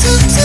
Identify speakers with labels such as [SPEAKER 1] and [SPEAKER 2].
[SPEAKER 1] to